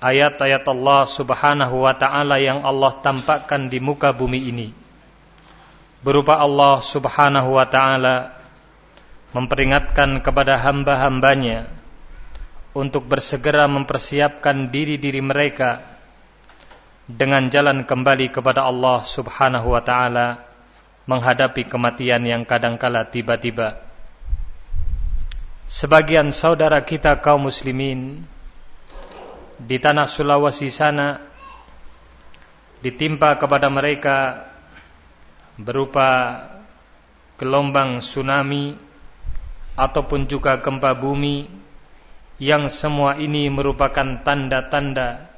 ayat-ayat Allah Subhanahu wa taala yang Allah tampakkan di muka bumi ini berupa Allah Subhanahu wa taala memperingatkan kepada hamba-hambanya untuk bersegera mempersiapkan diri-diri mereka dengan jalan kembali kepada Allah Subhanahu wa taala menghadapi kematian yang kadangkala tiba-tiba. Sebagian saudara kita kaum muslimin di tanah Sulawesi sana ditimpa kepada mereka berupa gelombang tsunami ataupun juga gempa bumi yang semua ini merupakan tanda-tanda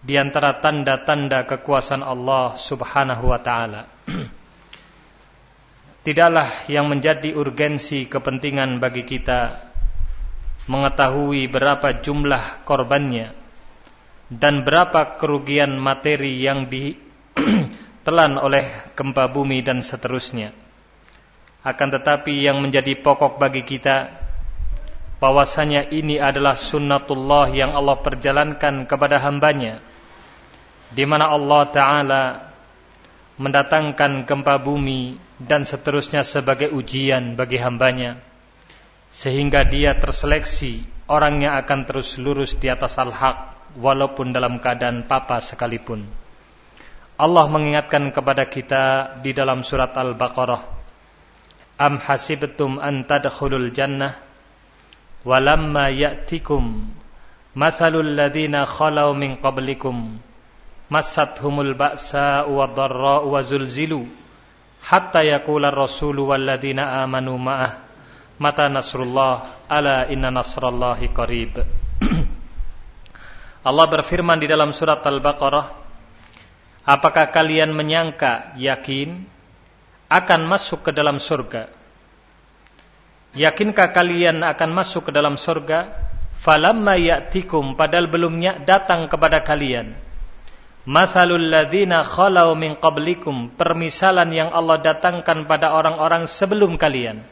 di antara tanda-tanda kekuasaan Allah Subhanahu wa taala. Tidaklah yang menjadi urgensi kepentingan bagi kita mengetahui berapa jumlah korbannya dan berapa kerugian materi yang ditelan oleh gempa bumi dan seterusnya. Akan tetapi yang menjadi pokok bagi kita bahwasanya ini adalah sunnatullah yang Allah perjalankan kepada hambanya di mana Allah taala mendatangkan gempa bumi dan seterusnya sebagai ujian bagi hambanya sehingga dia terseleksi orang yang akan terus lurus di atas al-haq walaupun dalam keadaan papa sekalipun. Allah mengingatkan kepada kita di dalam surat Al-Baqarah Am hasibtum an tadkhulul jannah? Walamma ya'tikum mathalul ladina khalau min qablikum massathumul ba'sa wa dharra wa zulzilu hatta yaqula ar-rasulu wal ladina amanu ma'ah mata nasrullah ala inna nasrallahi qarib Allah berfirman di dalam surat Al-Baqarah Apakah kalian menyangka yakin akan masuk ke dalam surga Yakinkah kalian akan masuk ke dalam surga? Falamma ya'tikum padahal belumnya datang kepada kalian. Mathalul ladzina khalau min qablikum permisalan yang Allah datangkan pada orang-orang sebelum kalian.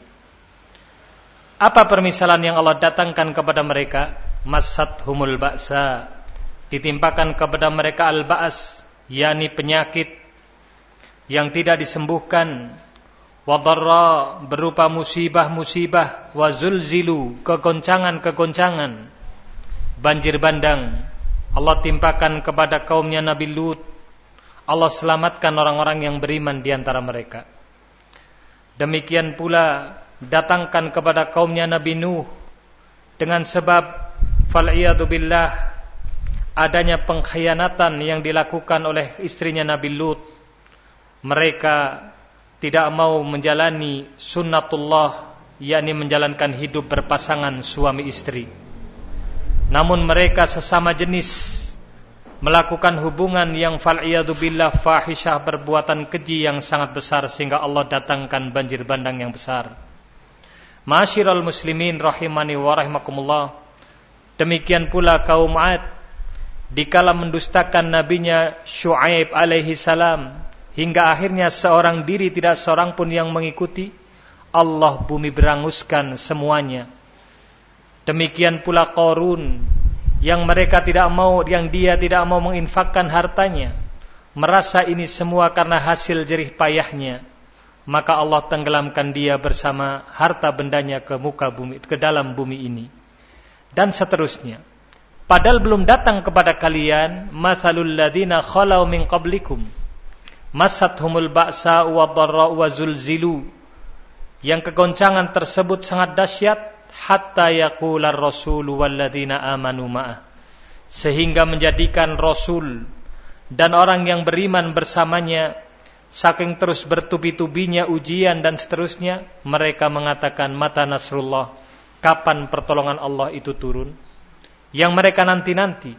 Apa permisalan yang Allah datangkan kepada mereka? Masat humul ba'sa. Ditimpakan kepada mereka al-ba'as, yakni penyakit yang tidak disembuhkan wadarra berupa musibah-musibah wazulzilu kegoncangan-kegoncangan banjir bandang. Allah timpakan kepada kaumnya Nabi Lut. Allah selamatkan orang-orang yang beriman di antara mereka. Demikian pula datangkan kepada kaumnya Nabi Nuh dengan sebab fal'iyadu billah adanya pengkhianatan yang dilakukan oleh istrinya Nabi Lut mereka tidak mau menjalani sunnatullah yakni menjalankan hidup berpasangan suami istri. Namun mereka sesama jenis melakukan hubungan yang fal'iyadu billah fahisyah perbuatan keji yang sangat besar sehingga Allah datangkan banjir bandang yang besar. Masyiral muslimin rahimani wa rahimakumullah demikian pula kaum Ad dikala mendustakan nabinya Syuaib alaihi salam hingga akhirnya seorang diri tidak seorang pun yang mengikuti Allah bumi beranguskan semuanya. Demikian pula Korun yang mereka tidak mau yang dia tidak mau menginfakkan hartanya merasa ini semua karena hasil jerih payahnya. Maka Allah tenggelamkan dia bersama harta bendanya ke muka bumi ke dalam bumi ini. Dan seterusnya padahal belum datang kepada kalian masalul ladina khalau min qablikum. Masathumul ba'sa wa dharra wa zulzilu. Yang kegoncangan tersebut sangat dahsyat hatta yaqular rasul walladzina amanu ma'ah. Sehingga menjadikan rasul dan orang yang beriman bersamanya saking terus bertubi-tubinya ujian dan seterusnya mereka mengatakan mata nasrullah kapan pertolongan Allah itu turun yang mereka nanti-nanti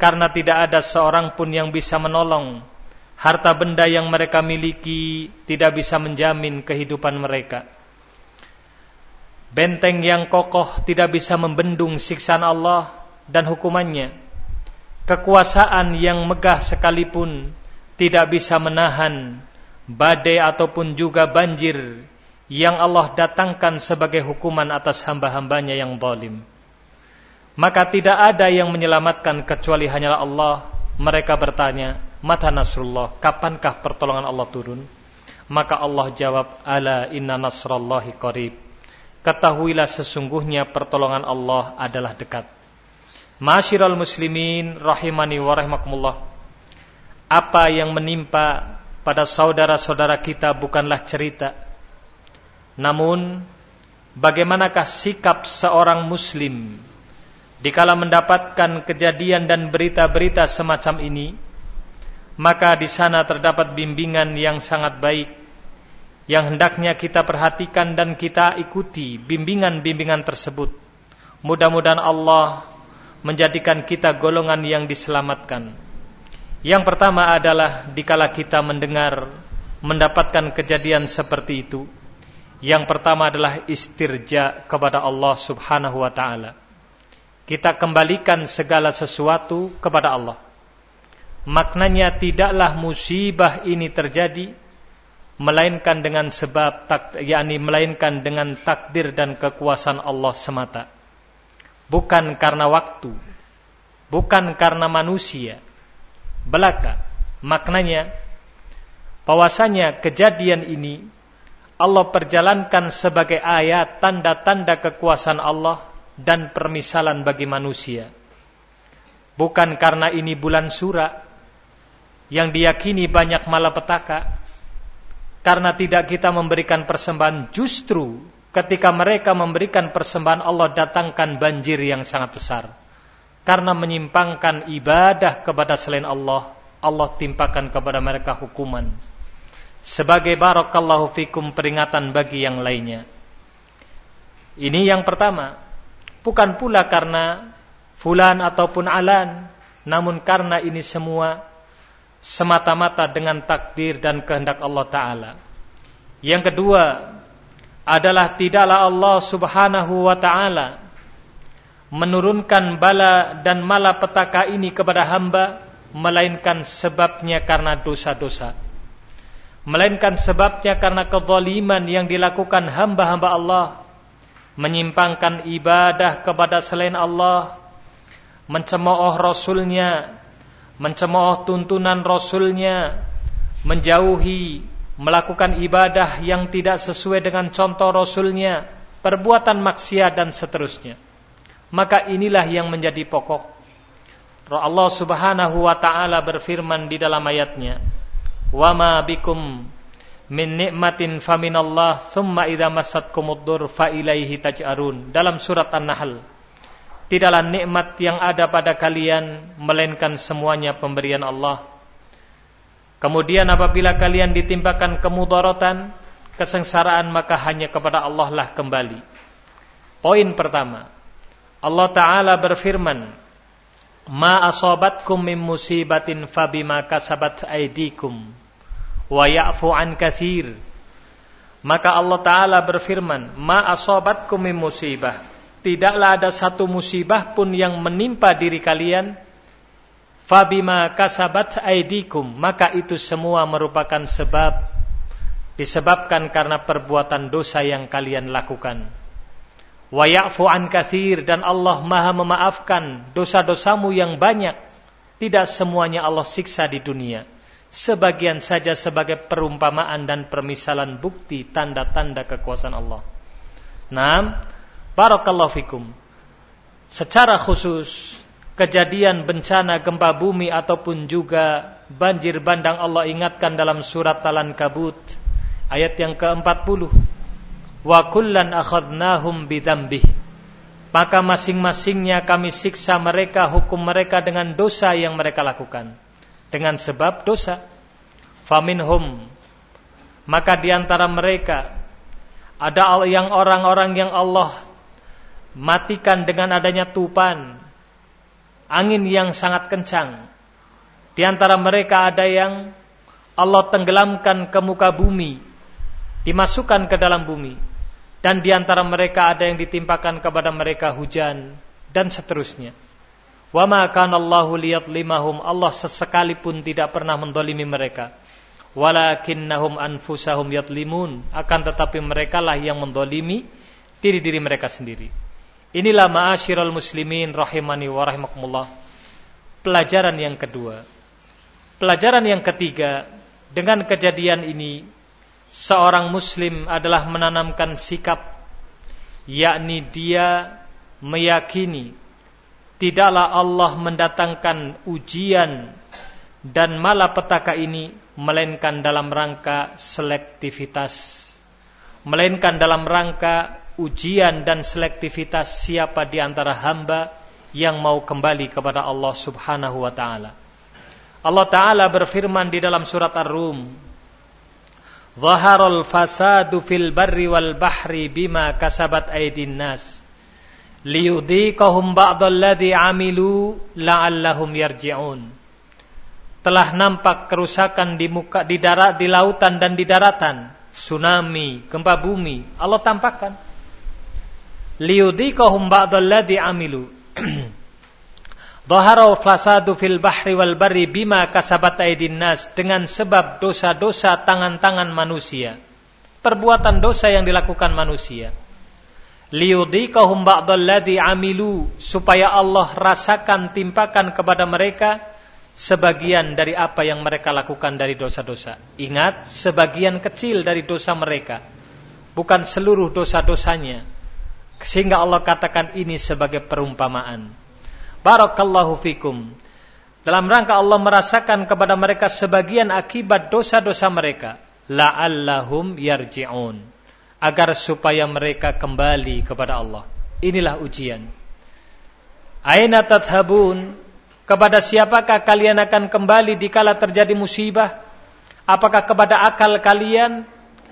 karena tidak ada seorang pun yang bisa menolong harta benda yang mereka miliki tidak bisa menjamin kehidupan mereka. Benteng yang kokoh tidak bisa membendung siksaan Allah dan hukumannya. Kekuasaan yang megah sekalipun tidak bisa menahan badai ataupun juga banjir yang Allah datangkan sebagai hukuman atas hamba-hambanya yang zalim. Maka tidak ada yang menyelamatkan kecuali hanyalah Allah. Mereka bertanya, Mata Nasrullah, kapankah pertolongan Allah turun? Maka Allah jawab, Ala inna nasrallahi qarib. Ketahuilah sesungguhnya pertolongan Allah adalah dekat. Masyiral muslimin rahimani wa rahimakumullah. Apa yang menimpa pada saudara-saudara kita bukanlah cerita. Namun bagaimanakah sikap seorang muslim dikala mendapatkan kejadian dan berita-berita semacam ini? Maka di sana terdapat bimbingan yang sangat baik yang hendaknya kita perhatikan dan kita ikuti bimbingan-bimbingan tersebut. Mudah-mudahan Allah menjadikan kita golongan yang diselamatkan. Yang pertama adalah dikala kita mendengar mendapatkan kejadian seperti itu. Yang pertama adalah istirja kepada Allah Subhanahu wa taala. Kita kembalikan segala sesuatu kepada Allah. Maknanya tidaklah musibah ini terjadi melainkan dengan sebab tak yakni melainkan dengan takdir dan kekuasaan Allah semata. Bukan karena waktu, bukan karena manusia. Belaka maknanya bahwasanya kejadian ini Allah perjalankan sebagai ayat tanda-tanda kekuasaan Allah dan permisalan bagi manusia. Bukan karena ini bulan surah yang diyakini banyak malapetaka, karena tidak kita memberikan persembahan justru ketika mereka memberikan persembahan Allah datangkan banjir yang sangat besar. Karena menyimpangkan ibadah kepada selain Allah, Allah timpakan kepada mereka hukuman. Sebagai barakallahu fikum peringatan bagi yang lainnya. Ini yang pertama. Bukan pula karena fulan ataupun alan, namun karena ini semua semata-mata dengan takdir dan kehendak Allah Ta'ala. Yang kedua adalah tidaklah Allah Subhanahu wa Ta'ala menurunkan bala dan malapetaka ini kepada hamba melainkan sebabnya karena dosa-dosa. Melainkan sebabnya karena kezaliman yang dilakukan hamba-hamba Allah menyimpangkan ibadah kepada selain Allah, mencemooh Rasulnya, mencemooh tuntunan Rasulnya, menjauhi melakukan ibadah yang tidak sesuai dengan contoh Rasulnya, perbuatan maksiat dan seterusnya. Maka inilah yang menjadi pokok. Allah Subhanahu wa taala berfirman di dalam ayatnya, "Wa ma bikum min ni'matin faminallah, thumma idza massatkumud dur fa ilaihi taj'arun." Dalam surat An-Nahl Tidaklah nikmat yang ada pada kalian melainkan semuanya pemberian Allah. Kemudian apabila kalian ditimpakan kemudaratan, kesengsaraan maka hanya kepada Allah lah kembali. Poin pertama, Allah Ta'ala berfirman, Ma asobatkum min musibatin fabima kasabat aidikum, wa ya'fu an kathir. Maka Allah Ta'ala berfirman, Ma asobatkum min musibah, tidaklah ada satu musibah pun yang menimpa diri kalian. Fabima kasabat aidikum maka itu semua merupakan sebab disebabkan karena perbuatan dosa yang kalian lakukan. Wa ya'fu an kathir. Dan Allah Maha memaafkan dosa-dosamu yang banyak. Tidak semuanya Allah siksa di dunia sebagian saja sebagai perumpamaan dan permisalan bukti tanda-tanda kekuasaan Allah. Nah, Barakallahu fikum. Secara khusus kejadian bencana gempa bumi ataupun juga banjir bandang Allah ingatkan dalam surat Talan Kabut ayat yang ke-40. Wa kullan akhadnahum bidzambih. Maka masing-masingnya kami siksa mereka hukum mereka dengan dosa yang mereka lakukan. Dengan sebab dosa. Faminhum. Maka di antara mereka ada yang orang-orang yang Allah matikan dengan adanya tupan, angin yang sangat kencang. Di antara mereka ada yang Allah tenggelamkan ke muka bumi, dimasukkan ke dalam bumi. Dan di antara mereka ada yang ditimpakan kepada mereka hujan dan seterusnya. Wa ma kana Allahu liyadlimahum Allah sesekali pun tidak pernah mendolimi mereka. Walakinnahum anfusahum yadlimun akan tetapi mereka lah yang mendolimi diri-diri mereka sendiri. Inilah ma'asyiral muslimin rahimani wa rahimakumullah. Pelajaran yang kedua. Pelajaran yang ketiga, dengan kejadian ini seorang muslim adalah menanamkan sikap yakni dia meyakini tidaklah Allah mendatangkan ujian dan malapetaka ini melainkan dalam rangka selektivitas melainkan dalam rangka ujian dan selektivitas siapa di antara hamba yang mau kembali kepada Allah Subhanahu wa taala. Allah taala berfirman di dalam surat Ar-Rum, "Zaharal fasadu fil barri wal bahri bima kasabat aydin nas." Liyudhiqahum ba'dalladhi amilu la'allahum yarji'un. Telah nampak kerusakan di muka di darat di lautan dan di daratan tsunami, gempa bumi, Allah tampakkan. Liyudhiqahum ba'dalladzi amilu. Dhahara fasadu fil bahri wal barri bima kasabat aydin nas dengan sebab dosa-dosa tangan-tangan manusia. Perbuatan dosa yang dilakukan manusia. Liyudhiqahum ba'dalladzi amilu supaya Allah rasakan timpakan kepada mereka sebagian dari apa yang mereka lakukan dari dosa-dosa. Ingat, sebagian kecil dari dosa mereka, bukan seluruh dosa-dosanya. Sehingga Allah katakan ini sebagai perumpamaan. Barakallahu fikum. Dalam rangka Allah merasakan kepada mereka sebagian akibat dosa-dosa mereka. La'allahum yarji'un. Agar supaya mereka kembali kepada Allah. Inilah ujian. Aina tadhabun kepada siapakah kalian akan kembali dikala terjadi musibah? Apakah kepada akal kalian?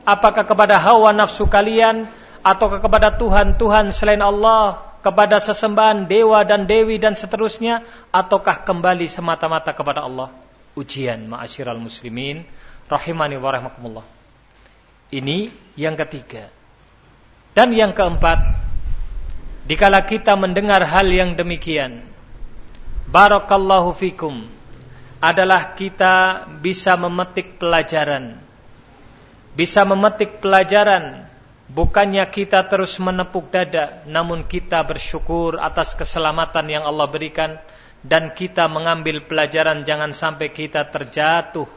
Apakah kepada hawa nafsu kalian? Ataukah kepada Tuhan-Tuhan selain Allah? Kepada sesembahan dewa dan dewi dan seterusnya? Ataukah kembali semata-mata kepada Allah? Ujian ma'asyiral muslimin. Rahimani wa rahmakumullah. Ini yang ketiga. Dan yang keempat. Dikala kita mendengar hal yang demikian barakallahu fikum adalah kita bisa memetik pelajaran. Bisa memetik pelajaran bukannya kita terus menepuk dada namun kita bersyukur atas keselamatan yang Allah berikan dan kita mengambil pelajaran jangan sampai kita terjatuh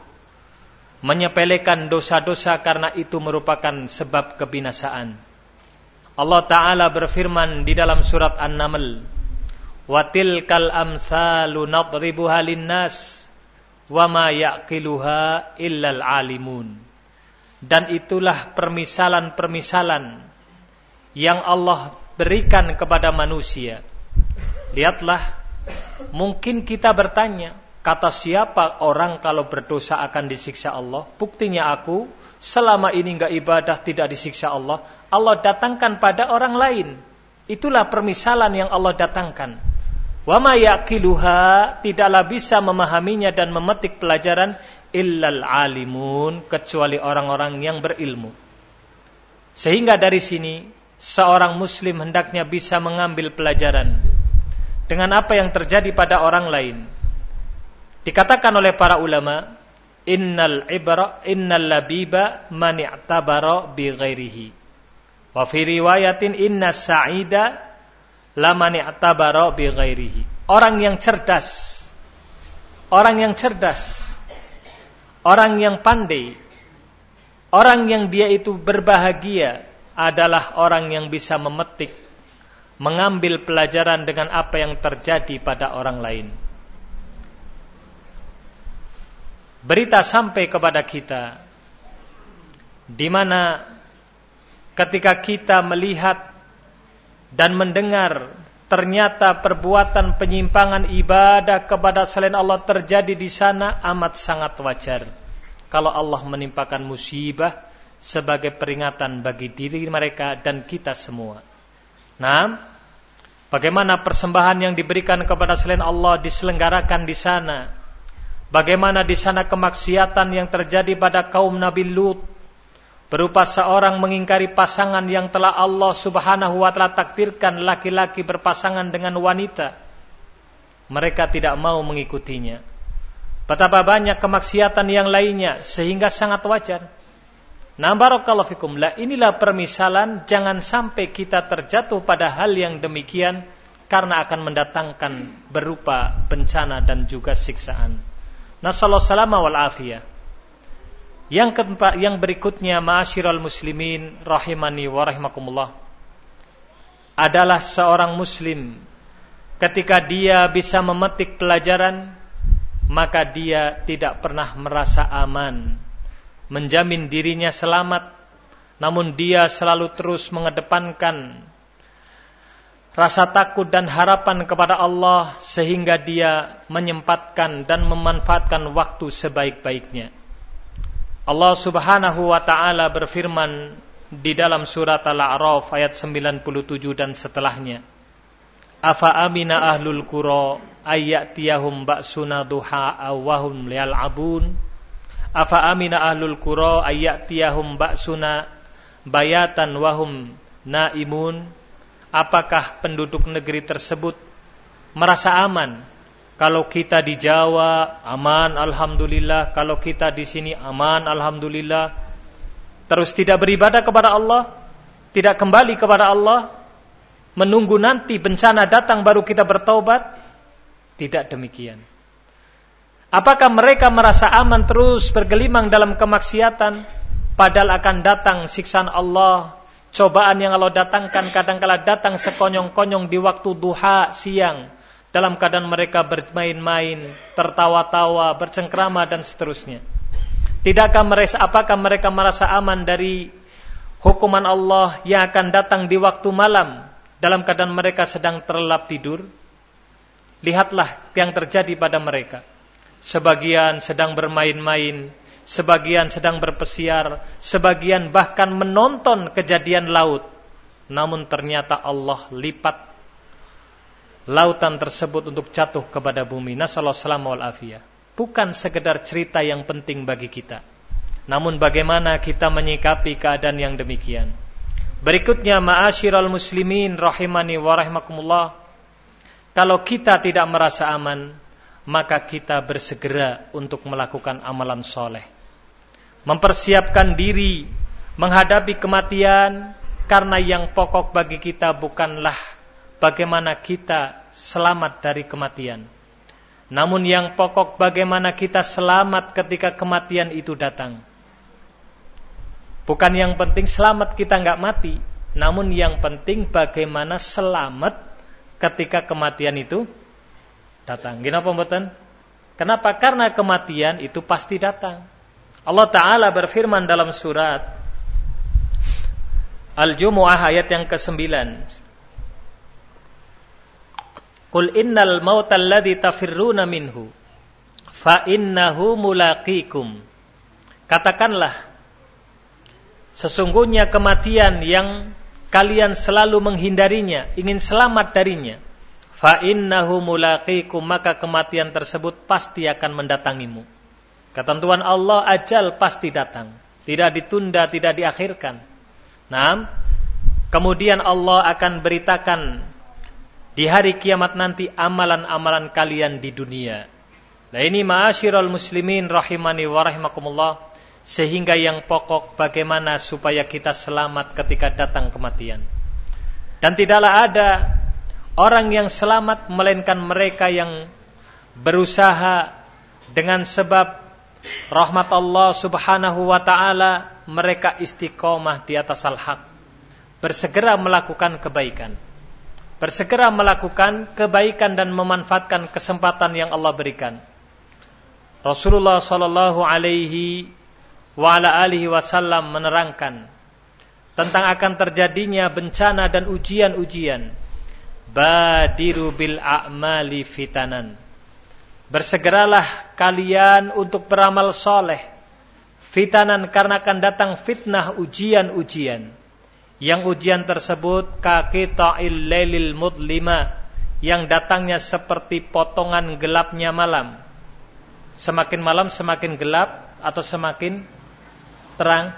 menyepelekan dosa-dosa karena itu merupakan sebab kebinasaan. Allah taala berfirman di dalam surat An-Naml amsalu nadribuha linnas wa ma yaqiluha illal alimun. Dan itulah permisalan-permisalan yang Allah berikan kepada manusia. Lihatlah, mungkin kita bertanya, kata siapa orang kalau berdosa akan disiksa Allah? Buktinya aku selama ini enggak ibadah tidak disiksa Allah. Allah datangkan pada orang lain. Itulah permisalan yang Allah datangkan. Wa ma yaqiluha tidaklah bisa memahaminya dan memetik pelajaran illal alimun kecuali orang-orang yang berilmu. Sehingga dari sini seorang muslim hendaknya bisa mengambil pelajaran dengan apa yang terjadi pada orang lain. Dikatakan oleh para ulama, innal ibra innal labiba man i'tabara bi ghairihi. Wa fi riwayatin inna sa'ida lamani atabara bi ghairihi. Orang yang cerdas, orang yang cerdas, orang yang pandai, orang yang dia itu berbahagia adalah orang yang bisa memetik, mengambil pelajaran dengan apa yang terjadi pada orang lain. Berita sampai kepada kita di mana ketika kita melihat dan mendengar ternyata perbuatan penyimpangan ibadah kepada selain Allah terjadi di sana amat sangat wajar. Kalau Allah menimpakan musibah sebagai peringatan bagi diri mereka dan kita semua. Nah, bagaimana persembahan yang diberikan kepada selain Allah diselenggarakan di sana? Bagaimana di sana kemaksiatan yang terjadi pada kaum Nabi Lut berupa seorang mengingkari pasangan yang telah Allah Subhanahu wa taala takdirkan laki-laki berpasangan dengan wanita. Mereka tidak mau mengikutinya. Betapa banyak kemaksiatan yang lainnya sehingga sangat wajar. Nah barakallahu fikum. Lah inilah permisalan jangan sampai kita terjatuh pada hal yang demikian karena akan mendatangkan berupa bencana dan juga siksaan. Nasallahu salama wal afiyah. Yang keempat, yang berikutnya ma'asyiral muslimin rahimani wa rahimakumullah adalah seorang muslim ketika dia bisa memetik pelajaran maka dia tidak pernah merasa aman menjamin dirinya selamat namun dia selalu terus mengedepankan rasa takut dan harapan kepada Allah sehingga dia menyempatkan dan memanfaatkan waktu sebaik-baiknya. Allah Subhanahu wa taala berfirman di dalam surat Al-A'raf ayat 97 dan setelahnya. Afa amina ahlul qura ayyatiyahum ba'suna duha awahum liyal'abun Afa amina ahlul qura ayyatiyahum ba'suna bayatan wahum naimun Apakah penduduk negeri tersebut merasa aman kalau kita di Jawa aman alhamdulillah, kalau kita di sini aman alhamdulillah. Terus tidak beribadah kepada Allah, tidak kembali kepada Allah, menunggu nanti bencana datang baru kita bertaubat? Tidak demikian. Apakah mereka merasa aman terus bergelimang dalam kemaksiatan padahal akan datang siksaan Allah, cobaan yang Allah datangkan kadang-kala datang sekonyong-konyong di waktu duha siang dalam keadaan mereka bermain-main, tertawa-tawa, bercengkrama dan seterusnya. Tidakkah mereka apakah mereka merasa aman dari hukuman Allah yang akan datang di waktu malam dalam keadaan mereka sedang terlelap tidur? Lihatlah yang terjadi pada mereka sebagian sedang bermain-main, sebagian sedang berpesiar, sebagian bahkan menonton kejadian laut. Namun ternyata Allah lipat lautan tersebut untuk jatuh kepada bumi. Nasallahu wal afiyah. Bukan sekedar cerita yang penting bagi kita. Namun bagaimana kita menyikapi keadaan yang demikian. Berikutnya ma'asyiral muslimin rahimani wa rahimakumullah. Kalau kita tidak merasa aman, maka kita bersegera untuk melakukan amalan soleh. Mempersiapkan diri menghadapi kematian karena yang pokok bagi kita bukanlah bagaimana kita selamat dari kematian. Namun yang pokok bagaimana kita selamat ketika kematian itu datang. Bukan yang penting selamat kita nggak mati, namun yang penting bagaimana selamat ketika kematian itu datang. Gina pembuatan? Kenapa? Karena kematian itu pasti datang. Allah Ta'ala berfirman dalam surat Al-Jumu'ah ayat yang ke-9. Qul innal mautal ladzi tafirruna minhu fa innahu mulaqikum. Katakanlah sesungguhnya kematian yang kalian selalu menghindarinya, ingin selamat darinya fa innahu mulaqikum maka kematian tersebut pasti akan mendatangimu. Ketentuan Allah ajal pasti datang, tidak ditunda, tidak diakhirkan. Nah, kemudian Allah akan beritakan di hari kiamat nanti amalan-amalan kalian di dunia. Nah ini ma'asyiral muslimin rahimani wa rahimakumullah sehingga yang pokok bagaimana supaya kita selamat ketika datang kematian. Dan tidaklah ada orang yang selamat melainkan mereka yang berusaha dengan sebab rahmat Allah Subhanahu wa taala mereka istiqomah di atas al-haq. Bersegera melakukan kebaikan. Bersegera melakukan kebaikan dan memanfaatkan kesempatan yang Allah berikan. Rasulullah sallallahu alaihi wa ala alihi wasallam menerangkan tentang akan terjadinya bencana dan ujian-ujian badiru bil a'mali fitanan. Bersegeralah kalian untuk beramal soleh. Fitanan karena akan datang fitnah ujian-ujian. Yang ujian tersebut kaki ta'il lelil mudlima. Yang datangnya seperti potongan gelapnya malam. Semakin malam semakin gelap atau semakin terang?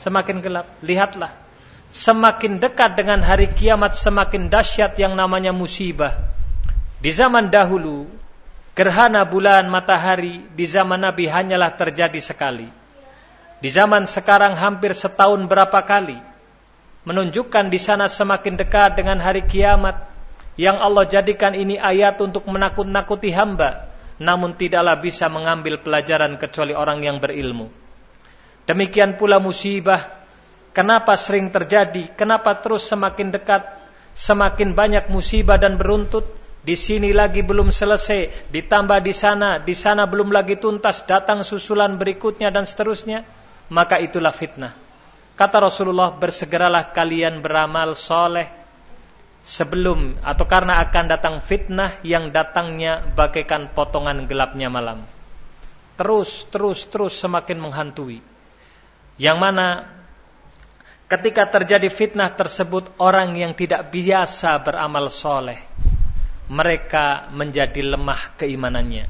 Semakin gelap. Lihatlah semakin dekat dengan hari kiamat semakin dahsyat yang namanya musibah. Di zaman dahulu, gerhana bulan matahari di zaman Nabi hanyalah terjadi sekali. Di zaman sekarang hampir setahun berapa kali menunjukkan di sana semakin dekat dengan hari kiamat yang Allah jadikan ini ayat untuk menakut-nakuti hamba namun tidaklah bisa mengambil pelajaran kecuali orang yang berilmu. Demikian pula musibah kenapa sering terjadi, kenapa terus semakin dekat, semakin banyak musibah dan beruntut di sini lagi belum selesai, ditambah di sana, di sana belum lagi tuntas, datang susulan berikutnya dan seterusnya, maka itulah fitnah. Kata Rasulullah, bersegeralah kalian beramal soleh sebelum atau karena akan datang fitnah yang datangnya bagaikan potongan gelapnya malam. Terus, terus, terus semakin menghantui. Yang mana ketika terjadi fitnah tersebut orang yang tidak biasa beramal soleh mereka menjadi lemah keimanannya.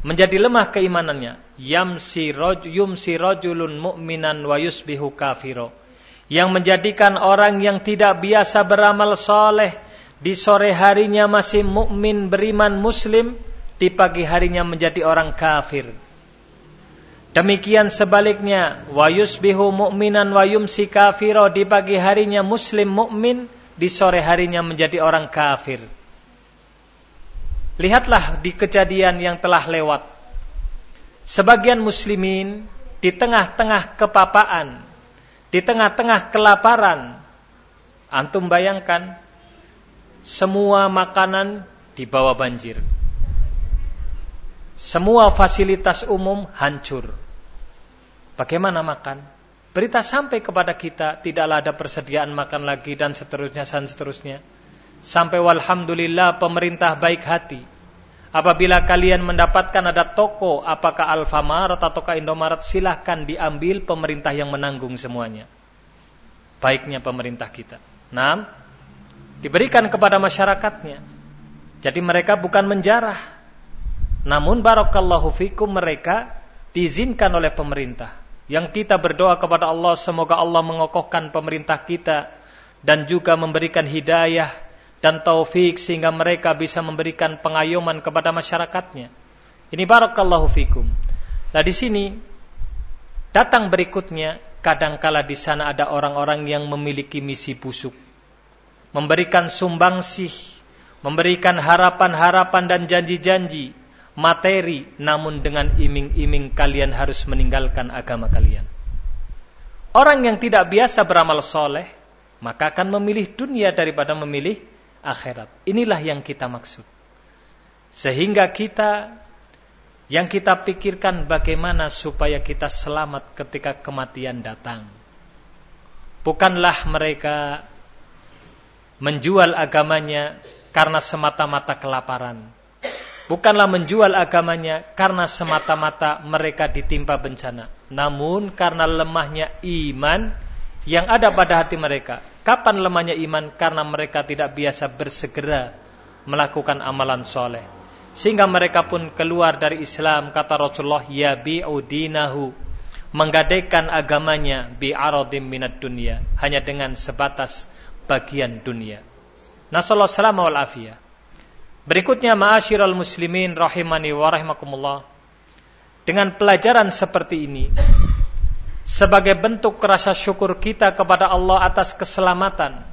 Menjadi lemah keimanannya. Yamsi rojulun mu'minan wa yusbihu kafiro. Yang menjadikan orang yang tidak biasa beramal soleh di sore harinya masih mukmin beriman muslim, di pagi harinya menjadi orang kafir. Demikian sebaliknya, wa yusbihu mu'minan wa yumsi kafiro di pagi harinya muslim mukmin, di sore harinya menjadi orang kafir. Lihatlah di kejadian yang telah lewat. Sebagian muslimin di tengah-tengah kepapaan, di tengah-tengah kelaparan, antum bayangkan semua makanan dibawa banjir. Semua fasilitas umum hancur. Bagaimana makan? Berita sampai kepada kita tidaklah ada persediaan makan lagi dan seterusnya dan seterusnya. Sampai walhamdulillah pemerintah baik hati. Apabila kalian mendapatkan ada toko, apakah Alfamart ataukah Indomaret, silahkan diambil pemerintah yang menanggung semuanya. Baiknya pemerintah kita. Nah, diberikan kepada masyarakatnya. Jadi mereka bukan menjarah. Namun barakallahu fikum mereka diizinkan oleh pemerintah. Yang kita berdoa kepada Allah semoga Allah mengokohkan pemerintah kita dan juga memberikan hidayah dan taufik sehingga mereka bisa memberikan pengayoman kepada masyarakatnya. Ini barakallahu fikum. Nah di sini datang berikutnya kadangkala di sana ada orang-orang yang memiliki misi busuk. Memberikan sumbangsih, memberikan harapan-harapan dan janji-janji materi namun dengan iming-iming kalian harus meninggalkan agama kalian. Orang yang tidak biasa beramal soleh maka akan memilih dunia daripada memilih akhirat. Inilah yang kita maksud. Sehingga kita yang kita pikirkan bagaimana supaya kita selamat ketika kematian datang. Bukanlah mereka menjual agamanya karena semata-mata kelaparan. Bukanlah menjual agamanya karena semata-mata mereka ditimpa bencana. Namun karena lemahnya iman yang ada pada hati mereka. Kapan lemahnya iman? Karena mereka tidak biasa bersegera melakukan amalan soleh. Sehingga mereka pun keluar dari Islam. Kata Rasulullah, ya bi'udinahu. Menggadaikan agamanya bi'aradim minat dunia. Hanya dengan sebatas bagian dunia. Nasallahu afiyah. Berikutnya ma'asyiral muslimin rahimani wa rahimakumullah. Dengan pelajaran seperti ini sebagai bentuk rasa syukur kita kepada Allah atas keselamatan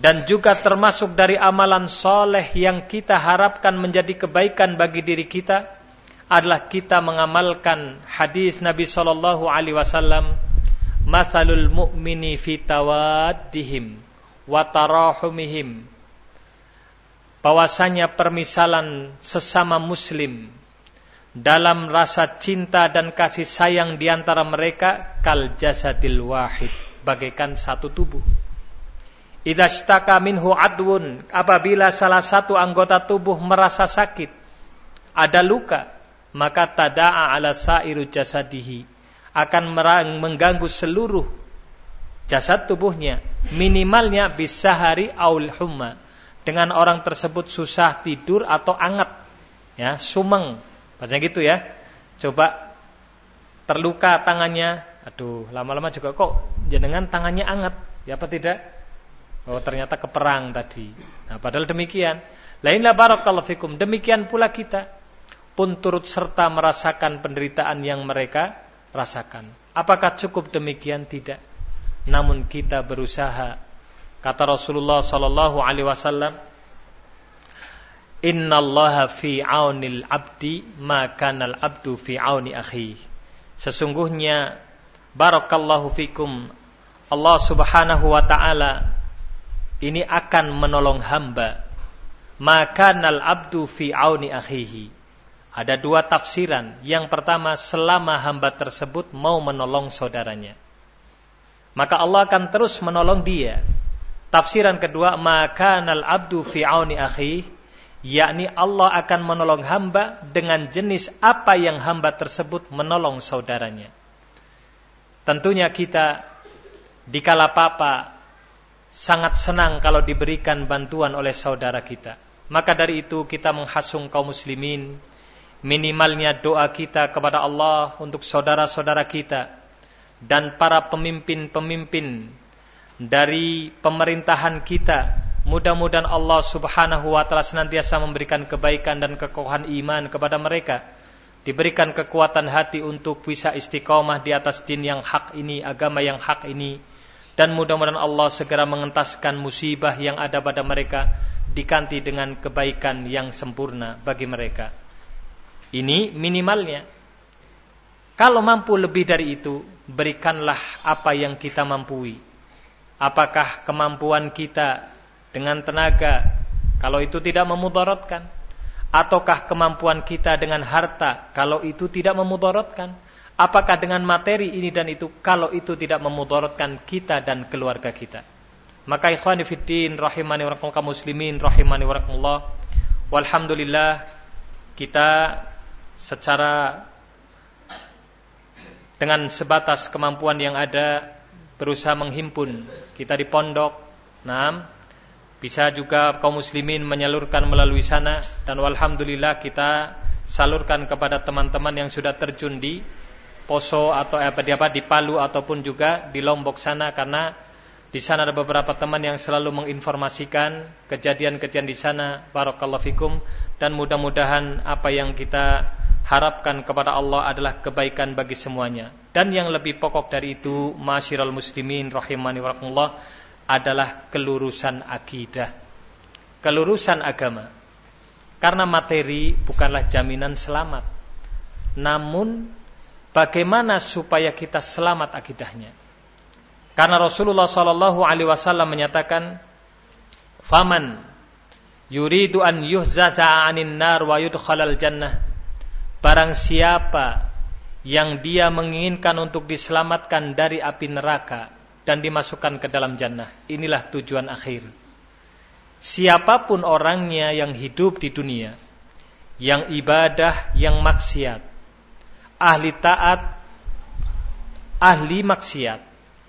dan juga termasuk dari amalan soleh yang kita harapkan menjadi kebaikan bagi diri kita adalah kita mengamalkan hadis Nabi Shallallahu Alaihi Wasallam Mathalul mu'mini fi tawaddihim bahwasanya permisalan sesama muslim dalam rasa cinta dan kasih sayang di antara mereka kal jasadil wahid bagaikan satu tubuh. Idza shtaka minhu adwun apabila salah satu anggota tubuh merasa sakit, ada luka, maka tada'a ala sairu jasadihi akan mengganggu seluruh jasad tubuhnya minimalnya bisa hari aul humma dengan orang tersebut susah tidur atau anget ya sumeng Bacanya gitu ya. Coba terluka tangannya, aduh lama-lama juga kok jenengan tangannya anget, ya apa tidak? Oh ternyata keperang tadi. Nah padahal demikian. Lainlah barakallahu fikum. Demikian pula kita pun turut serta merasakan penderitaan yang mereka rasakan. Apakah cukup demikian? Tidak. Namun kita berusaha. Kata Rasulullah sallallahu alaihi wasallam, Innallaha fi aunil abdi maka nal abdu fi auni akhi. Sesungguhnya barakallahu fikum Allah Subhanahu wa taala ini akan menolong hamba maka nal abdu fi auni akhihi. Ada dua tafsiran. Yang pertama selama hamba tersebut mau menolong saudaranya. Maka Allah akan terus menolong dia. Tafsiran kedua maka nal abdu fi auni akhihi yakni Allah akan menolong hamba dengan jenis apa yang hamba tersebut menolong saudaranya. Tentunya kita di kala papa sangat senang kalau diberikan bantuan oleh saudara kita. Maka dari itu kita menghasung kaum muslimin minimalnya doa kita kepada Allah untuk saudara-saudara kita dan para pemimpin-pemimpin dari pemerintahan kita Mudah-mudahan Allah subhanahu wa ta'ala senantiasa memberikan kebaikan dan kekokohan iman kepada mereka. Diberikan kekuatan hati untuk bisa istiqomah di atas din yang hak ini, agama yang hak ini. Dan mudah-mudahan Allah segera mengentaskan musibah yang ada pada mereka. Diganti dengan kebaikan yang sempurna bagi mereka. Ini minimalnya. Kalau mampu lebih dari itu, berikanlah apa yang kita mampui. Apakah kemampuan kita dengan tenaga kalau itu tidak memudaratkan? Ataukah kemampuan kita dengan harta kalau itu tidak memudaratkan? Apakah dengan materi ini dan itu kalau itu tidak memudaratkan kita dan keluarga kita? Maka ikhwani fiddin rahimani wa muslimin rahimani wa walhamdulillah kita secara dengan sebatas kemampuan yang ada berusaha menghimpun. Kita di pondok Nah, bisa juga kaum muslimin menyalurkan melalui sana dan alhamdulillah kita salurkan kepada teman-teman yang sudah terjun di Poso atau apa di apa di Palu ataupun juga di Lombok sana karena di sana ada beberapa teman yang selalu menginformasikan kejadian-kejadian di sana. Barakallahu fikum. Dan mudah-mudahan apa yang kita harapkan kepada Allah adalah kebaikan bagi semuanya dan yang lebih pokok dari itu masyiral muslimin rahimani wa adalah kelurusan akidah, kelurusan agama. Karena materi bukanlah jaminan selamat. Namun bagaimana supaya kita selamat akidahnya? Karena Rasulullah Shallallahu Alaihi Wasallam menyatakan, "Faman yuridu an yuhzaza anin nar wa yudkhalal jannah." Barang siapa yang dia menginginkan untuk diselamatkan dari api neraka dan dimasukkan ke dalam jannah. Inilah tujuan akhir. Siapa pun orangnya yang hidup di dunia, yang ibadah, yang maksiat, ahli taat, ahli maksiat,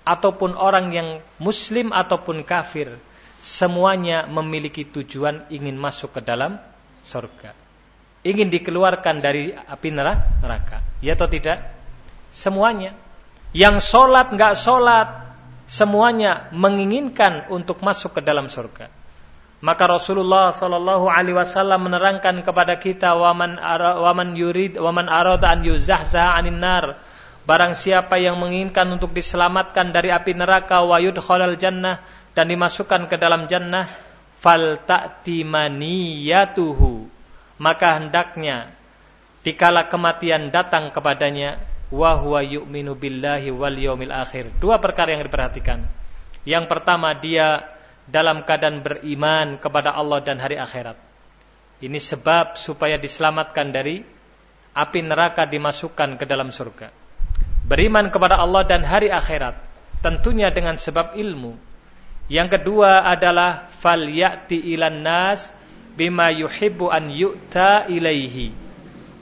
ataupun orang yang muslim ataupun kafir, semuanya memiliki tujuan ingin masuk ke dalam surga. Ingin dikeluarkan dari api neraka. Ya atau tidak? Semuanya. Yang sholat nggak sholat, semuanya menginginkan untuk masuk ke dalam surga. Maka Rasulullah sallallahu alaihi wasallam menerangkan kepada kita waman ara, waman yurid waman arada an yuzahzaha anin nar barang siapa yang menginginkan untuk diselamatkan dari api neraka wa yudkhalal jannah dan dimasukkan ke dalam jannah fal ta'ti maniyatuhu maka hendaknya dikala kematian datang kepadanya wa huwa yu'minu billahi wal yaumil akhir. Dua perkara yang diperhatikan. Yang pertama dia dalam keadaan beriman kepada Allah dan hari akhirat. Ini sebab supaya diselamatkan dari api neraka dimasukkan ke dalam surga. Beriman kepada Allah dan hari akhirat tentunya dengan sebab ilmu. Yang kedua adalah fal ya'ti ilan nas bima yuhibbu an yu'ta ilaihi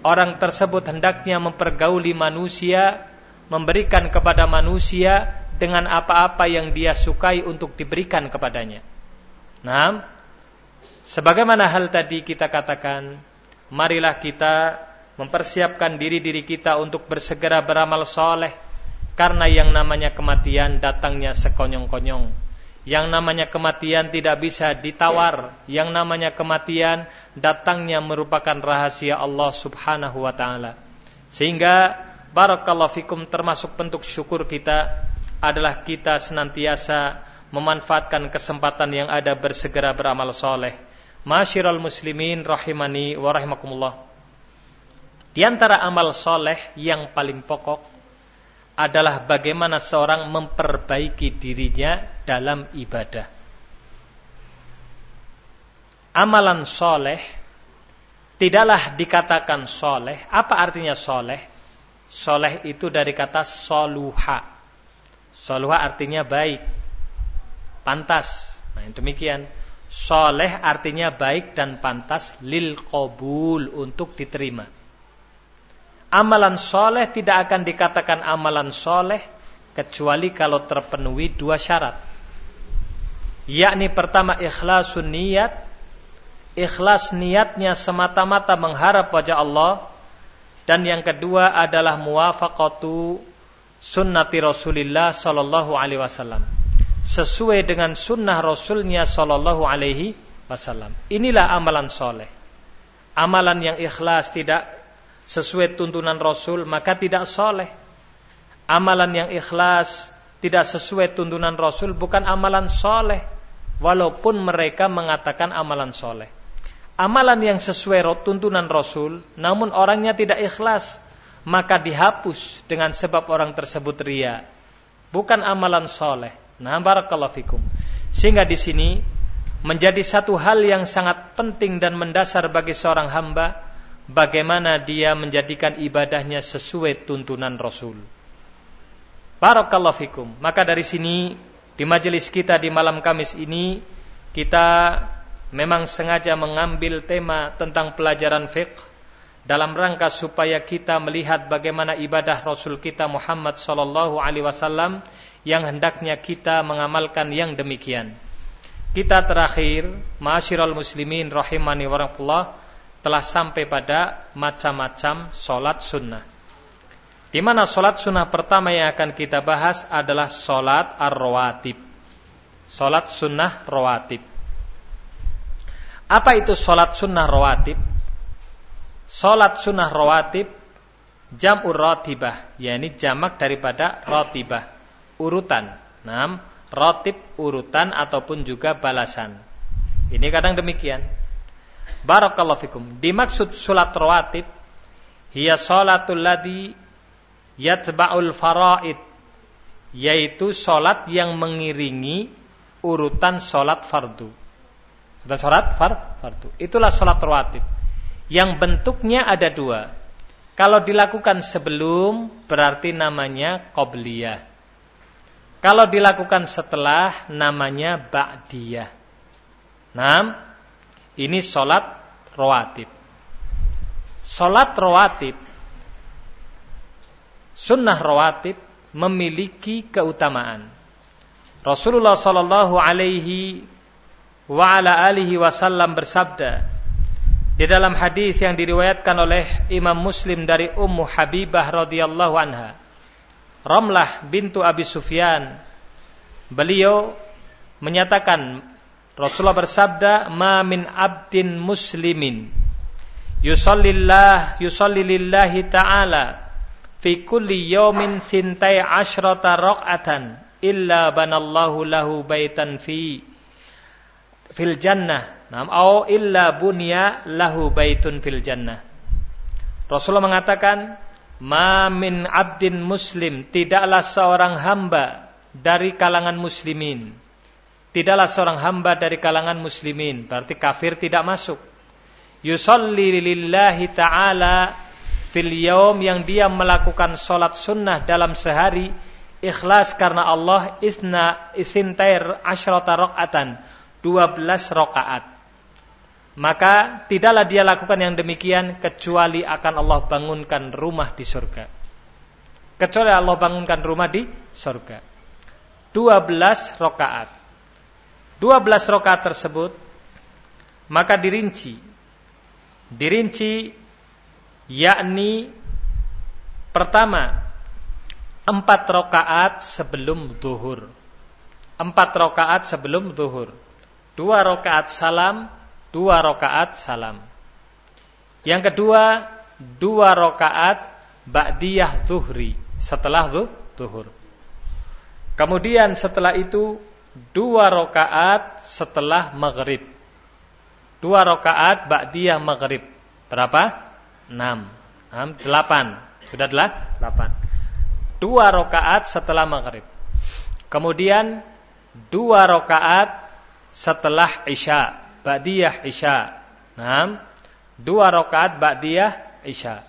orang tersebut hendaknya mempergauli manusia, memberikan kepada manusia dengan apa-apa yang dia sukai untuk diberikan kepadanya. Nah, sebagaimana hal tadi kita katakan, marilah kita mempersiapkan diri-diri kita untuk bersegera beramal soleh, karena yang namanya kematian datangnya sekonyong-konyong. Yang namanya kematian tidak bisa ditawar. Yang namanya kematian datangnya merupakan rahasia Allah Subhanahu wa taala. Sehingga barakallahu fikum termasuk bentuk syukur kita adalah kita senantiasa memanfaatkan kesempatan yang ada bersegera beramal soleh. Masyiral muslimin rahimani wa rahimakumullah. Di antara amal soleh yang paling pokok adalah bagaimana seorang memperbaiki dirinya dalam ibadah. Amalan soleh tidaklah dikatakan soleh. Apa artinya soleh? Soleh itu dari kata soluha. Soluha artinya baik. Pantas. Nah, demikian. Soleh artinya baik dan pantas lil qabul untuk diterima. Amalan soleh tidak akan dikatakan amalan soleh kecuali kalau terpenuhi dua syarat. Yakni pertama ikhlasun niat. Ikhlas niatnya semata-mata mengharap wajah Allah dan yang kedua adalah muwafaqatu sunnati Rasulillah sallallahu alaihi wasallam. Sesuai dengan sunnah Rasulnya sallallahu alaihi wasallam. Inilah amalan soleh. Amalan yang ikhlas tidak sesuai tuntunan Rasul maka tidak soleh. Amalan yang ikhlas tidak sesuai tuntunan Rasul bukan amalan soleh. Walaupun mereka mengatakan amalan soleh amalan yang sesuai tuntunan Rasul, namun orangnya tidak ikhlas, maka dihapus dengan sebab orang tersebut ria. Bukan amalan soleh. Nah, barakallahu fikum. Sehingga di sini menjadi satu hal yang sangat penting dan mendasar bagi seorang hamba bagaimana dia menjadikan ibadahnya sesuai tuntunan Rasul. Barakallahu fikum. Maka dari sini di majelis kita di malam Kamis ini kita memang sengaja mengambil tema tentang pelajaran fiqh dalam rangka supaya kita melihat bagaimana ibadah Rasul kita Muhammad sallallahu alaihi wasallam yang hendaknya kita mengamalkan yang demikian. Kita terakhir, ma'asyiral muslimin rahimani warahmatullah, telah sampai pada macam-macam solat sunnah. Di mana solat sunnah pertama yang akan kita bahas adalah solat ar-rawatib. Solat sunnah rawatib. Apa itu solat sunnah rawatib? Solat sunnah rawatib jam'ur ratibah, yakni jamak daripada ratibah, urutan. Nam, ratib urutan ataupun juga balasan. Ini kadang demikian. Barakallahu fikum. Dimaksud solat rawatib hiya salatul ladhi yatba'ul faraid yaitu solat yang mengiringi urutan solat fardu. Sudah sholat far, fardu. Itulah sholat rawatib. Yang bentuknya ada dua. Kalau dilakukan sebelum berarti namanya qobliyah. Kalau dilakukan setelah namanya ba'diyah. Nah, ini sholat rawatib. Sholat rawatib, sunnah rawatib memiliki keutamaan. Rasulullah Sallallahu Alaihi wa ala alihi wasallam bersabda di dalam hadis yang diriwayatkan oleh Imam Muslim dari Ummu Habibah radhiyallahu anha Ramlah bintu Abi Sufyan beliau menyatakan Rasulullah bersabda ma min abdin muslimin yusallillah yusallilillahi ta'ala fi kulli yawmin sintai asyrata raq'atan illa banallahu lahu baitan fi fil jannah. Nam au illa bunya lahu baitun fil jannah. Rasulullah mengatakan, "Ma min abdin muslim, tidaklah seorang hamba dari kalangan muslimin. Tidaklah seorang hamba dari kalangan muslimin, berarti kafir tidak masuk. Yusalli lillahi ta'ala fil yaum yang dia melakukan solat sunnah dalam sehari ikhlas karena Allah isna isintair asyrata raq'atan 12 rakaat. Maka tidaklah dia lakukan yang demikian kecuali akan Allah bangunkan rumah di surga. Kecuali Allah bangunkan rumah di surga. 12 rakaat. 12 rakaat tersebut maka dirinci. Dirinci yakni pertama empat rakaat sebelum zuhur. Empat rakaat sebelum zuhur dua rakaat salam, dua rakaat salam. Yang kedua, dua rakaat ba'diyah zuhri setelah zuhur. Kemudian setelah itu dua rakaat setelah maghrib. Dua rakaat ba'diyah maghrib. Berapa? Enam. Enam, delapan. Sudah delapan. Dua rakaat setelah maghrib. Kemudian dua rakaat setelah isya. Ba'diyah isya. Enam. Dua rakaat ba'diyah isya.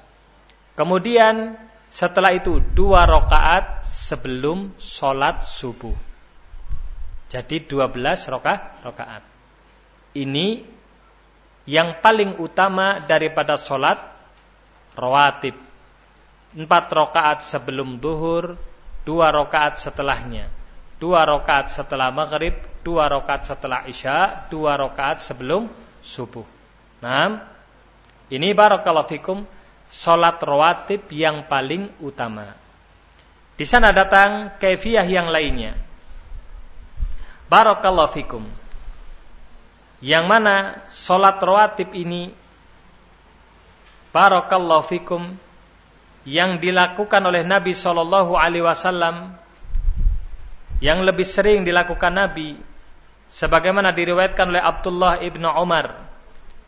Kemudian setelah itu dua rakaat sebelum sholat subuh. Jadi 12 roka, rokaat. Ini yang paling utama daripada sholat rawatib. Empat rokaat sebelum duhur, dua rokaat setelahnya. Dua rokaat setelah maghrib, dua rokaat setelah isya, dua rokaat sebelum subuh. Nah, ini barakallahu fikum solat rawatib yang paling utama. Di sana datang kaifiah yang lainnya. Barakallahu fikum. Yang mana solat rawatib ini Barakallahu fikum yang dilakukan oleh Nabi Shallallahu Alaihi Wasallam yang lebih sering dilakukan Nabi sebagaimana diriwayatkan oleh Abdullah ibnu Umar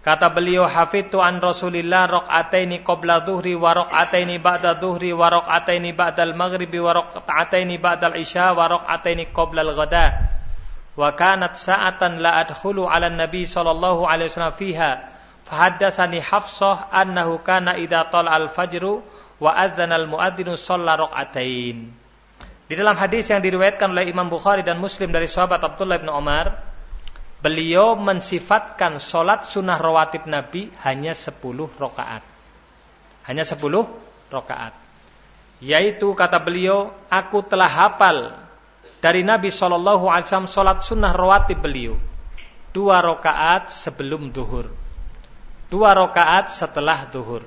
Kata beliau hafidtu an Rasulillah raq'ataini qabla dhuhri wa raq'ataini ba'da dhuhri wa ba'dal maghribi wa raq'ataini ba'dal isya wa raq'ataini qabla al-ghada. Wa kanat sa'atan la adkhulu 'ala nabi sallallahu alaihi wasallam fiha. Fahaddatsani Hafsah annahu kana idza tala al-fajru wa adzana al-muadzinu shalla raq'atain. Di dalam hadis yang diriwayatkan oleh Imam Bukhari dan Muslim dari sahabat Abdullah bin Umar, beliau mensifatkan sholat sunnah rawatib Nabi hanya 10 rokaat. Hanya 10 rokaat. Yaitu kata beliau, aku telah hafal dari Nabi Shallallahu Alaihi Wasallam sholat sunnah rawatib beliau. Dua rokaat sebelum duhur. Dua rokaat setelah duhur.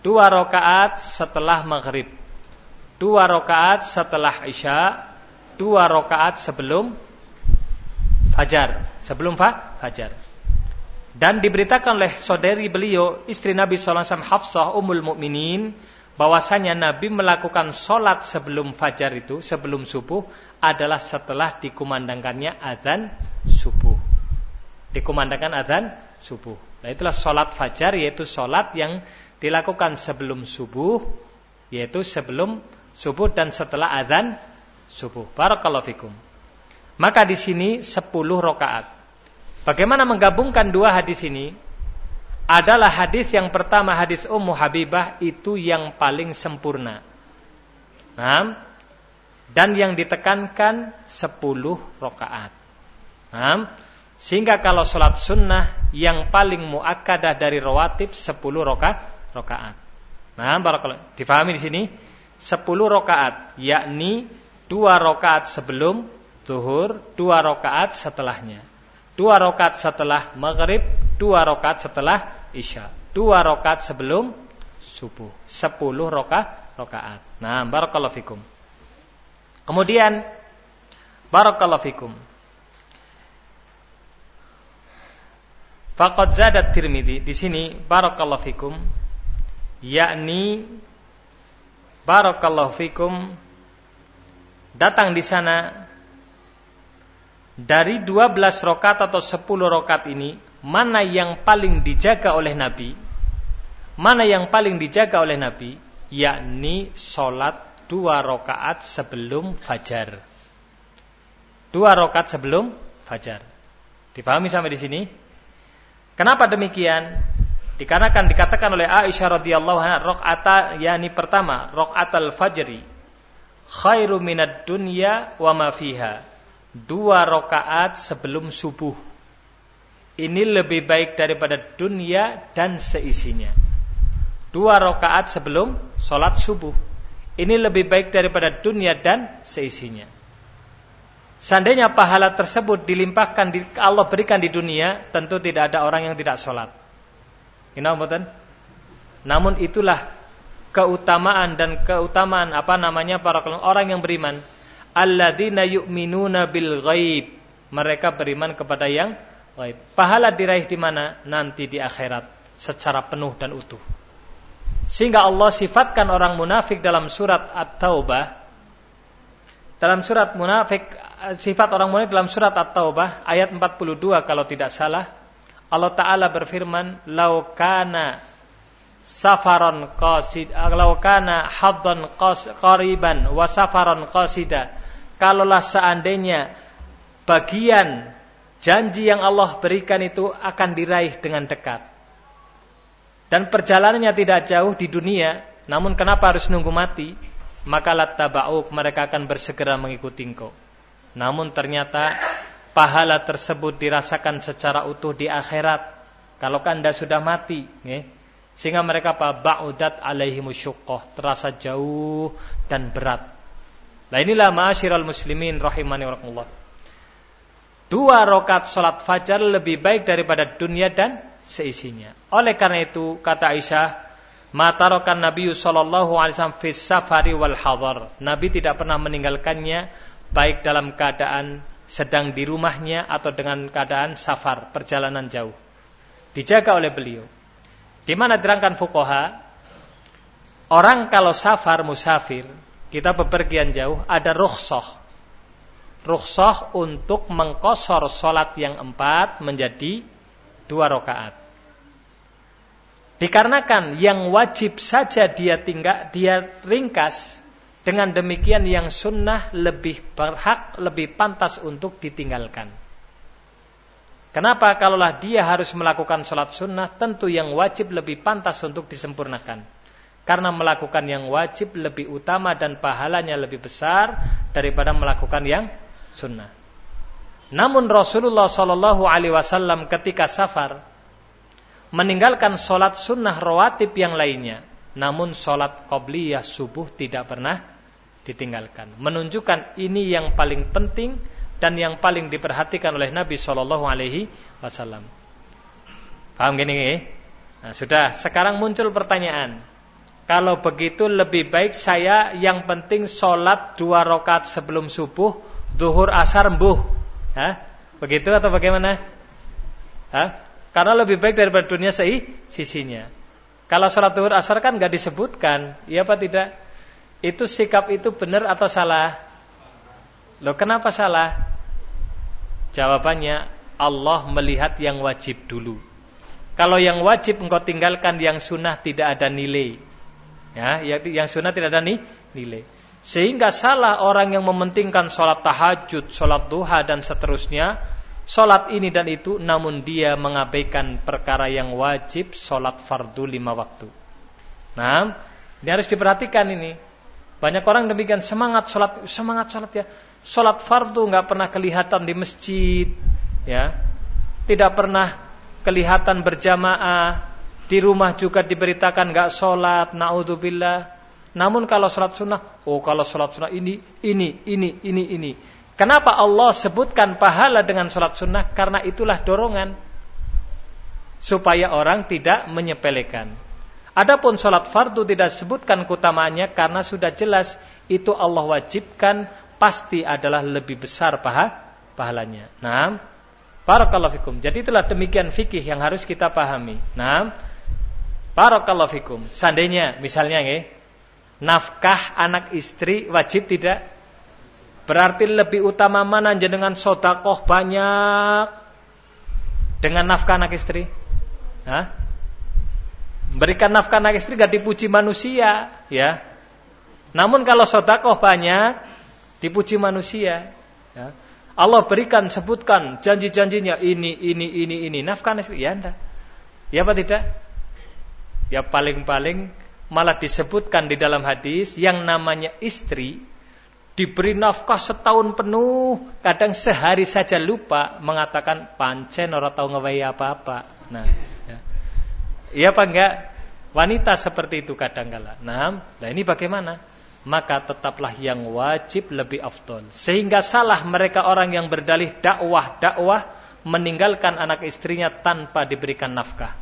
Dua rokaat setelah maghrib. Dua rokaat setelah isya. Dua rokaat sebelum fajar, sebelum fa, fajar. Dan diberitakan oleh saudari beliau, istri Nabi SAW Hafsah Ummul Mukminin, bahwasanya Nabi melakukan sholat sebelum fajar itu, sebelum subuh, adalah setelah dikumandangkannya azan subuh. Dikumandangkan azan subuh. Nah itulah sholat fajar, yaitu sholat yang dilakukan sebelum subuh, yaitu sebelum subuh dan setelah azan subuh. Barakallahu fikum. Maka di sini 10 rokaat. Bagaimana menggabungkan dua hadis ini? Adalah hadis yang pertama hadis Ummu Habibah itu yang paling sempurna. Dan yang ditekankan 10 rokaat. Nah, sehingga kalau sholat sunnah yang paling muakkadah dari rawatib 10 roka, rokaat. Nah, barakallahu. Difahami di sini 10 rokaat, yakni dua rokaat sebelum zuhur, dua rakaat setelahnya. Dua rakaat setelah maghrib, dua rakaat setelah isya. Dua rakaat sebelum subuh. Sepuluh rakaat. rakaat. Nah, barakallahu fikum. Kemudian barakallahu fikum. Faqad zadat Tirmidzi di sini barakallahu fikum yakni barakallahu fikum datang di sana dari 12 rokat atau 10 rokat ini, mana yang paling dijaga oleh Nabi? Mana yang paling dijaga oleh Nabi? Yakni sholat dua rokaat sebelum fajar. Dua rokat sebelum fajar. Difahami sampai di sini? Kenapa demikian? Dikarenakan dikatakan oleh Aisyah radhiyallahu anha rakaat yakni pertama rakaat al-fajri khairu minad dunya wa ma fiha dua rokaat sebelum subuh. Ini lebih baik daripada dunia dan seisinya. Dua rokaat sebelum sholat subuh. Ini lebih baik daripada dunia dan seisinya. Seandainya pahala tersebut dilimpahkan di, Allah berikan di dunia, tentu tidak ada orang yang tidak sholat. Namun itulah keutamaan dan keutamaan apa namanya para orang yang beriman alladzina yu'minuna bil ghaib. Mereka beriman kepada yang gaib. Pahala diraih di mana? Nanti di akhirat secara penuh dan utuh. Sehingga Allah sifatkan orang munafik dalam surat At-Taubah dalam surat munafik sifat orang munafik dalam surat At-Taubah ayat 42 kalau tidak salah Allah taala berfirman laukana safaron qasid laukana haddan qariban wa safaron qasida kalaulah seandainya bagian janji yang Allah berikan itu akan diraih dengan dekat dan perjalanannya tidak jauh di dunia namun kenapa harus nunggu mati maka lattaba'uk mereka akan bersegera mengikuti engkau. Namun ternyata pahala tersebut dirasakan secara utuh di akhirat kalau Anda sudah mati, ya. Sehingga mereka ba'udat alaihi musyuqqah, terasa jauh dan berat. Nah inilah ma'asyiral muslimin rahimani wa Dua rokat salat fajar lebih baik daripada dunia dan seisinya. Oleh karena itu kata Aisyah, Matarokan Nabi Sallallahu Alaihi Wasallam fis safari wal hadar. Nabi tidak pernah meninggalkannya baik dalam keadaan sedang di rumahnya atau dengan keadaan safar perjalanan jauh. Dijaga oleh beliau. Di mana dirangkan fukoha, orang kalau safar musafir, kita bepergian jauh, ada rukhsah. Rukhsah untuk mengkosor solat yang empat menjadi dua rakaat. Dikarenakan yang wajib saja dia tinggal, dia ringkas. Dengan demikian yang sunnah lebih berhak, lebih pantas untuk ditinggalkan. Kenapa? Kalaulah dia harus melakukan sholat sunnah, tentu yang wajib lebih pantas untuk disempurnakan. Karena melakukan yang wajib lebih utama dan pahalanya lebih besar daripada melakukan yang sunnah. Namun Rasulullah Shallallahu Alaihi Wasallam ketika safar meninggalkan sholat sunnah rawatib yang lainnya. Namun sholat qobliyah subuh tidak pernah ditinggalkan. Menunjukkan ini yang paling penting dan yang paling diperhatikan oleh Nabi Shallallahu Alaihi Wasallam. Paham gini? Nah, sudah. Sekarang muncul pertanyaan. Kalau begitu lebih baik saya yang penting sholat dua rakaat sebelum subuh, duhur asar mbuh. Hah? Begitu atau bagaimana? Hah? Karena lebih baik daripada dunia sei sisinya. Kalau sholat duhur asar kan nggak disebutkan, iya apa tidak? Itu sikap itu benar atau salah? Loh kenapa salah? Jawabannya Allah melihat yang wajib dulu. Kalau yang wajib engkau tinggalkan, yang sunnah tidak ada nilai. Ya, yang sunnah tidak ada nih nilai. Sehingga salah orang yang mementingkan sholat tahajud, sholat duha dan seterusnya Sholat ini dan itu namun dia mengabaikan perkara yang wajib sholat fardu lima waktu. Nah, ini harus diperhatikan ini. Banyak orang demikian semangat sholat, semangat sholat ya. Sholat fardu nggak pernah kelihatan di masjid, ya. Tidak pernah kelihatan berjamaah. Di rumah juga diberitakan nggak sholat, naudzubillah. Namun kalau sholat sunnah, oh kalau sholat sunnah ini, ini, ini, ini, ini. Kenapa Allah sebutkan pahala dengan sholat sunnah? Karena itulah dorongan. Supaya orang tidak menyepelekan. Adapun sholat fardu tidak sebutkan keutamaannya karena sudah jelas itu Allah wajibkan pasti adalah lebih besar paha, pahalanya. Nah, Barakallahu fikum. Jadi itulah demikian fikih yang harus kita pahami. Nah, Barakallahu fikum. Seandainya misalnya ya, nafkah anak istri wajib tidak Berarti lebih utama mana jenengan sodakoh banyak dengan nafkah anak istri? Hah? Berikan nafkah anak istri gak dipuji manusia, ya. Namun kalau sodakoh banyak dipuji manusia, ya. Allah berikan sebutkan janji-janjinya ini ini ini ini nafkah anak istri ya anda, ya apa tidak? Ya paling-paling malah disebutkan di dalam hadis yang namanya istri diberi nafkah setahun penuh, kadang sehari saja lupa mengatakan pancen orang tahu ngewayi apa-apa. Nah, ya. Iya apa enggak? Wanita seperti itu kadang kala. Nah, nah ini bagaimana? Maka tetaplah yang wajib lebih afdol. Sehingga salah mereka orang yang berdalih dakwah-dakwah meninggalkan anak istrinya tanpa diberikan nafkah.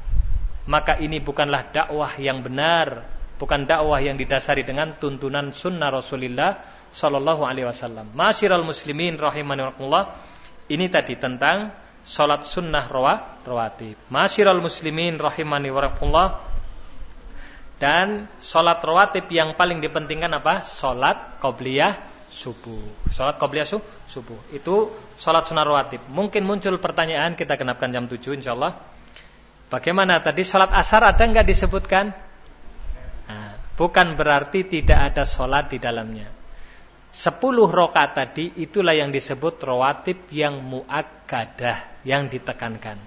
Maka ini bukanlah dakwah yang benar, bukan dakwah yang didasari dengan tuntunan sunnah Rasulullah sallallahu alaihi wasallam. Masyiral muslimin rahimanillah. Ini tadi tentang salat sunnah rawa rawatib. Masyiral muslimin rahimani wa Dan sholat rawatib yang paling dipentingkan apa? Sholat qobliyah subuh. Sholat qobliyah su subuh. Itu sholat sunnah rawatib. Mungkin muncul pertanyaan, kita kenapkan jam 7 insya Allah. Bagaimana tadi sholat asar ada nggak disebutkan? Bukan berarti tidak ada sholat di dalamnya. Sepuluh rokaat tadi itulah yang disebut rawatib yang muakkadah, yang ditekankan.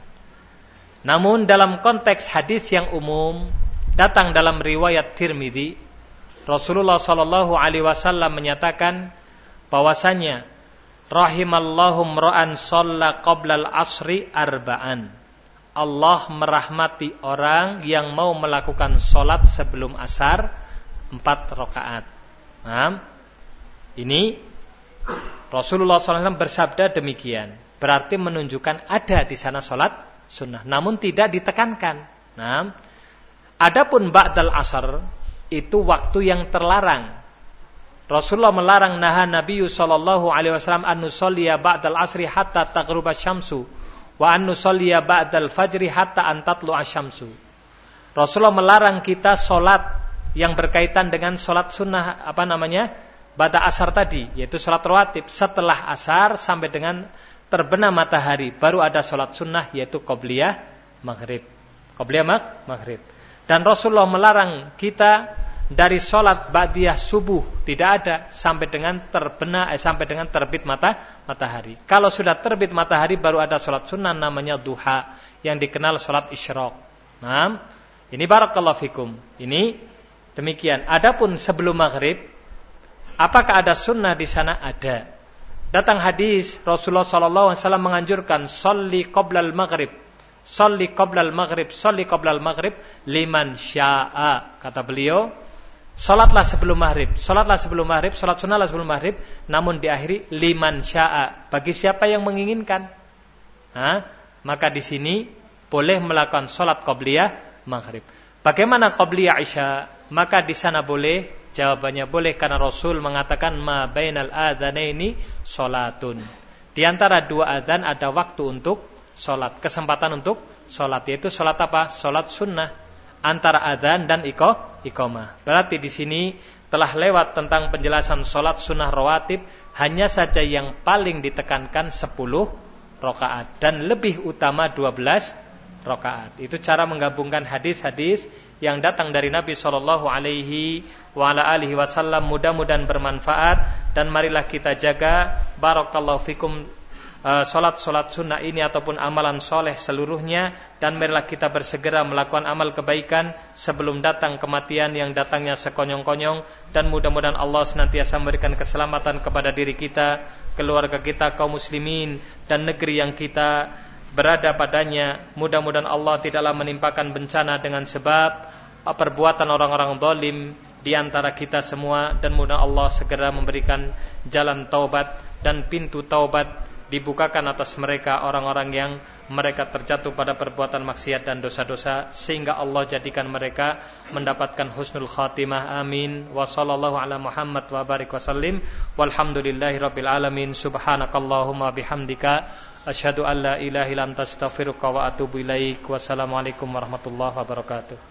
Namun dalam konteks hadis yang umum datang dalam riwayat Tirmidzi Rasulullah Shallallahu alaihi wasallam menyatakan bahwasanya rahimallahu ra'an shalla qabla al-asri arba'an Allah merahmati orang yang mau melakukan sholat sebelum asar empat rakaat. Nah, ini Rasulullah SAW bersabda demikian. Berarti menunjukkan ada di sana sholat sunnah. Namun tidak ditekankan. Nah, adapun ba'dal asar itu waktu yang terlarang. Rasulullah melarang naha Nabi sallallahu alaihi wasallam an nusalliya ba'dal asri hatta taghruba syamsu wa an nusalliya ba'dal fajri hatta an tatlu asyamsu. Rasulullah melarang kita solat yang berkaitan dengan solat sunnah apa namanya pada asar tadi yaitu solat rawatib setelah asar sampai dengan terbenam matahari baru ada sholat sunnah yaitu qobliyah maghrib. Qobliyah mag maghrib. Dan Rasulullah melarang kita dari sholat ba'diyah subuh tidak ada sampai dengan terbenam eh, sampai dengan terbit mata matahari. Kalau sudah terbit matahari baru ada sholat sunnah namanya duha yang dikenal sholat isyraq. Nah, ini barakallahu fikum. Ini demikian. Adapun sebelum maghrib, apakah ada sunnah di sana? Ada. Datang hadis Rasulullah wasallam menganjurkan salli qoblal maghrib. Salli qoblal maghrib, salli qoblal maghrib liman syaa. Kata beliau, salatlah sebelum maghrib, salatlah sebelum maghrib, salat sunnahlah sebelum maghrib, namun diakhiri liman syaa. Bagi siapa yang menginginkan. Nah, maka di sini boleh melakukan salat qobliyah maghrib. Bagaimana qobliyah isya? Maka di sana boleh Jawabannya boleh karena Rasul mengatakan ma bainal adzanaini salatun. Di antara dua adzan ada waktu untuk salat, kesempatan untuk salat yaitu salat apa? Salat sunnah antara adzan dan iko iqamah. Berarti di sini telah lewat tentang penjelasan salat sunnah rawatib hanya saja yang paling ditekankan 10 rakaat dan lebih utama 12 rakaat. Itu cara menggabungkan hadis-hadis yang datang dari Nabi Shallallahu Alaihi Wasallam mudah-mudahan bermanfaat dan marilah kita jaga barakallahu fikum solat-solat uh, sunnah ini ataupun amalan soleh seluruhnya dan marilah kita bersegera melakukan amal kebaikan sebelum datang kematian yang datangnya sekonyong-konyong dan mudah-mudahan Allah senantiasa memberikan keselamatan kepada diri kita, keluarga kita, kaum muslimin dan negeri yang kita berada padanya. Mudah-mudahan Allah tidaklah menimpakan bencana dengan sebab perbuatan orang-orang zalim di antara kita semua dan mudah Allah segera memberikan jalan taubat dan pintu taubat dibukakan atas mereka orang-orang yang mereka terjatuh pada perbuatan maksiat dan dosa-dosa sehingga Allah jadikan mereka mendapatkan husnul khatimah. Amin. Wa sallallahu ala Muhammad wa barik wasallim walhamdulillahi rabbil alamin. Subhanakallahumma bihamdika. Asyhadu an la ilaha illa anta astaghfiruka wa atubu ilaik. Wassalamualaikum warahmatullahi wabarakatuh